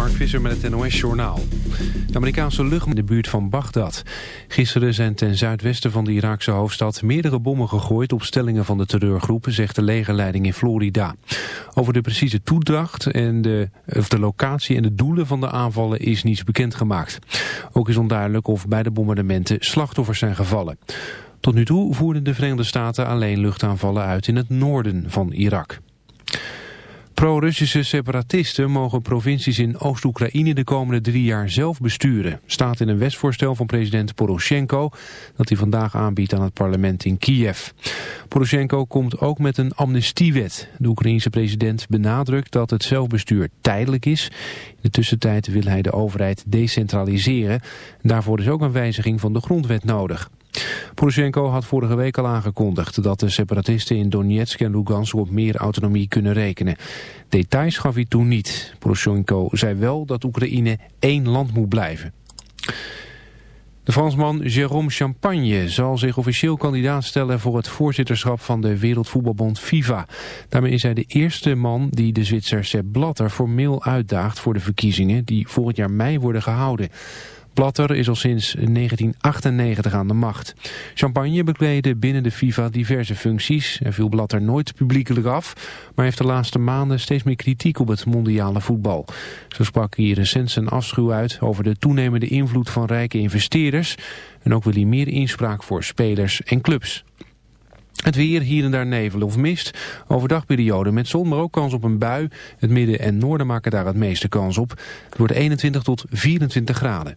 Mark Visser met het NOS-journaal. De Amerikaanse lucht in de buurt van Bagdad. Gisteren zijn ten zuidwesten van de Iraakse hoofdstad meerdere bommen gegooid op stellingen van de terreurgroepen, zegt de legerleiding in Florida. Over de precieze toedracht en de, of de locatie en de doelen van de aanvallen is niets bekendgemaakt. Ook is onduidelijk of bij de bombardementen slachtoffers zijn gevallen. Tot nu toe voerden de Verenigde Staten alleen luchtaanvallen uit in het noorden van Irak. Pro-Russische separatisten mogen provincies in Oost-Oekraïne de komende drie jaar zelf besturen. Staat in een wetsvoorstel van president Poroshenko dat hij vandaag aanbiedt aan het parlement in Kiev. Poroshenko komt ook met een amnestiewet. De Oekraïense president benadrukt dat het zelfbestuur tijdelijk is. In de tussentijd wil hij de overheid decentraliseren. Daarvoor is ook een wijziging van de grondwet nodig. Poroshenko had vorige week al aangekondigd dat de separatisten in Donetsk en Lugansk op meer autonomie kunnen rekenen. Details gaf hij toen niet. Poroshenko zei wel dat Oekraïne één land moet blijven. De Fransman Jérôme Champagne zal zich officieel kandidaat stellen voor het voorzitterschap van de Wereldvoetbalbond FIFA. Daarmee is hij de eerste man die de Zwitser Sepp Blatter formeel uitdaagt voor de verkiezingen die volgend jaar mei worden gehouden. Blatter is al sinds 1998 aan de macht. Champagne bekleedde binnen de FIFA diverse functies. Er viel Blatter nooit publiekelijk af, maar heeft de laatste maanden steeds meer kritiek op het mondiale voetbal. Zo sprak hij recent zijn afschuw uit over de toenemende invloed van rijke investeerders. En ook wil hij meer inspraak voor spelers en clubs. Het weer, hier en daar nevel of mist. Overdagperiode met zon, maar ook kans op een bui. Het midden en noorden maken daar het meeste kans op. Het wordt 21 tot 24 graden.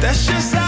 That's just how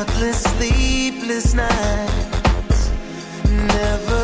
Heartless, sleepless nights, never.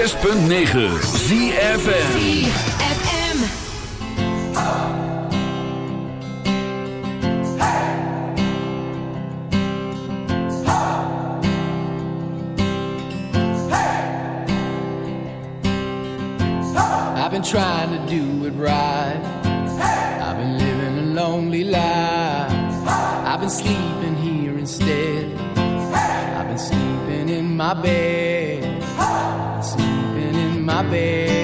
106.9 ZFM I've been trying to do it right. I've been living a lonely life. I've been sleeping here instead. I've been sleeping in my bed my bed.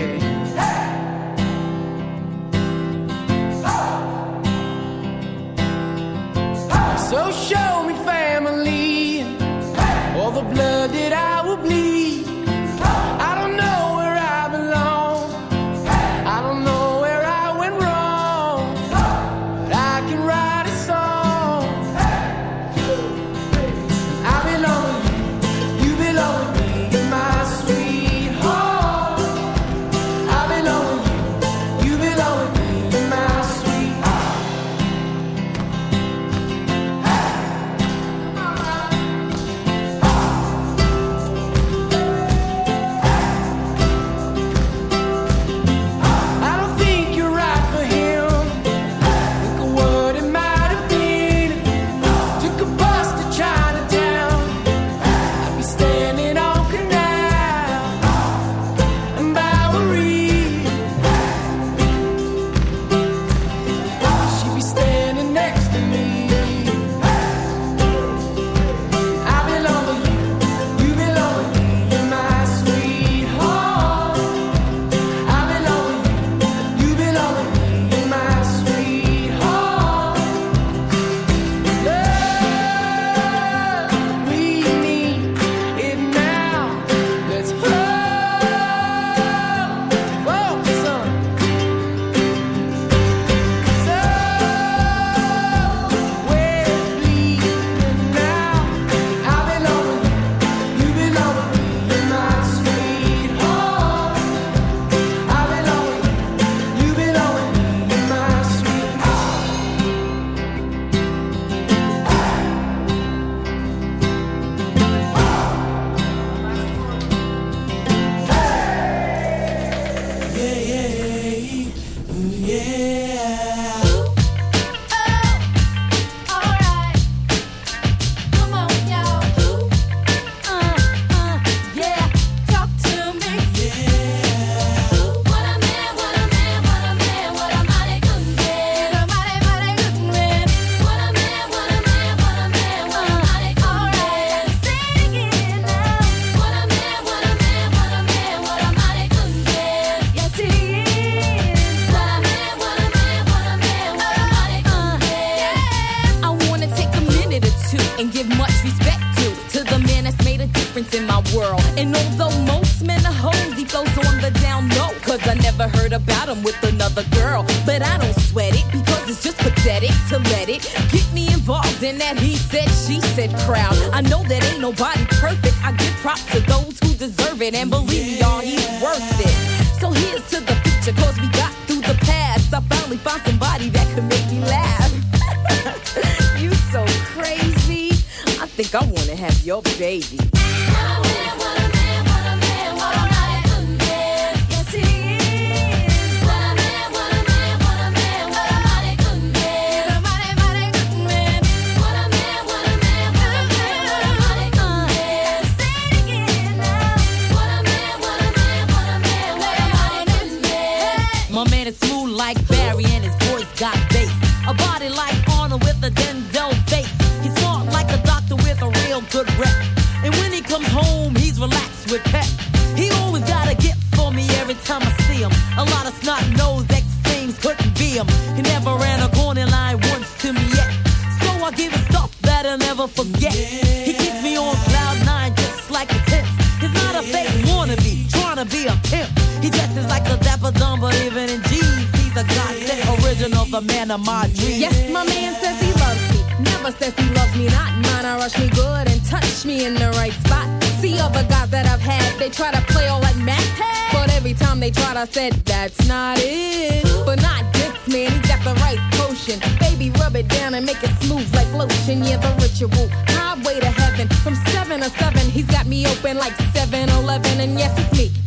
they tried, I said, that's not it. But not this man, he's got the right potion. Baby, rub it down and make it smooth like lotion. Yeah, the ritual, highway to heaven. From seven to seven, he's got me open like 7-Eleven. And yes, it's me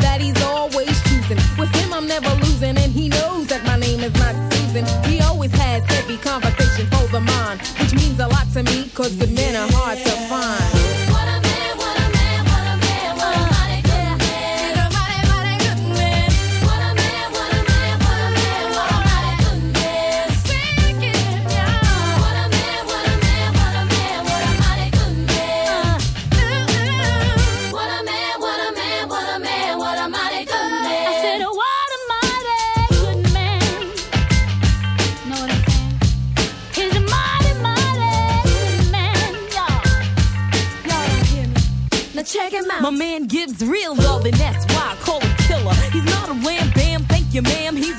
Your ma'am, he's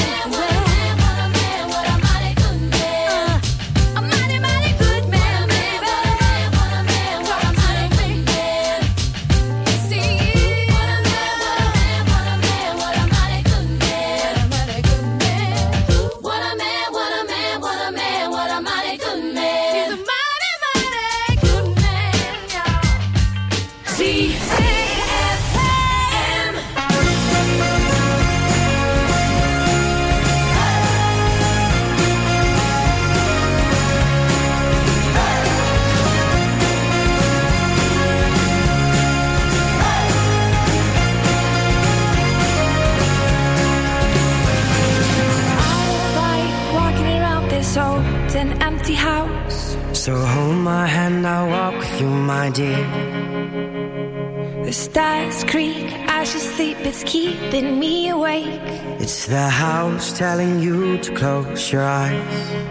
walls telling you to close your eyes.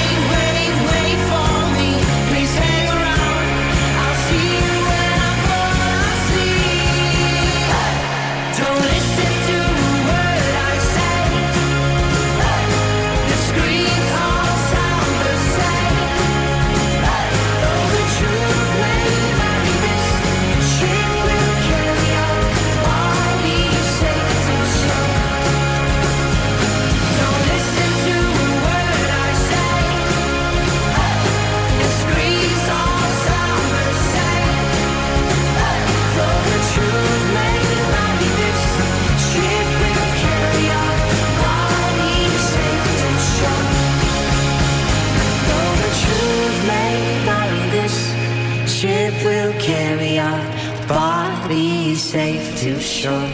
shore.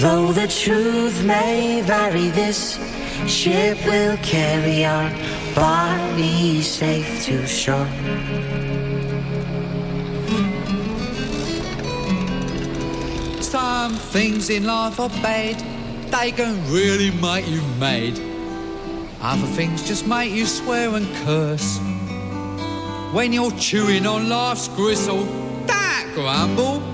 Though the truth may vary, this ship will carry our bodies safe to shore. Some things in life are bad, they can really make you mad. Other things just make you swear and curse. When you're chewing on life's gristle, that grumble,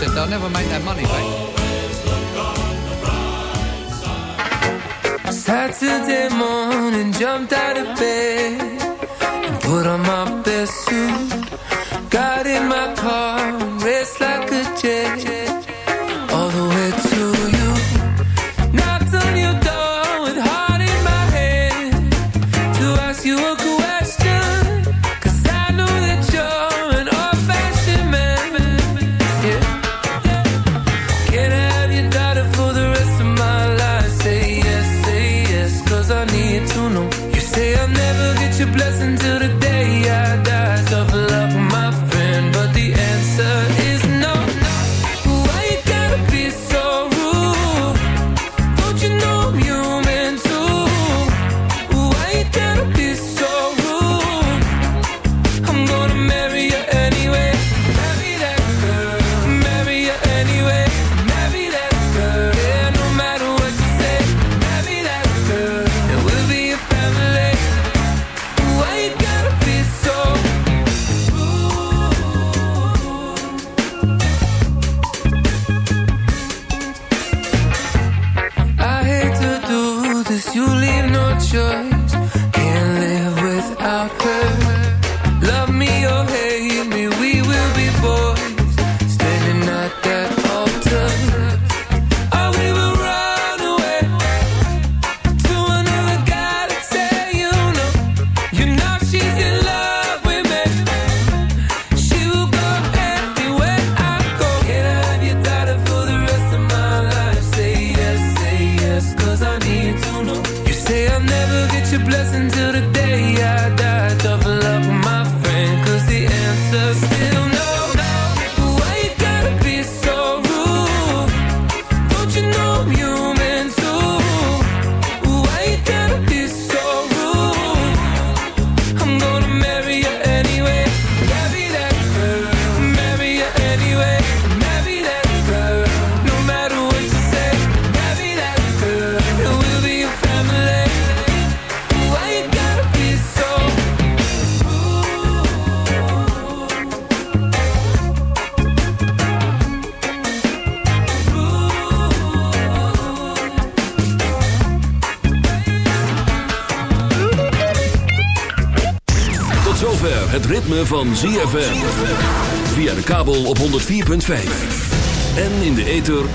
said they'll never make their money back. Saturday morning, jumped out of bed and put on my best suit.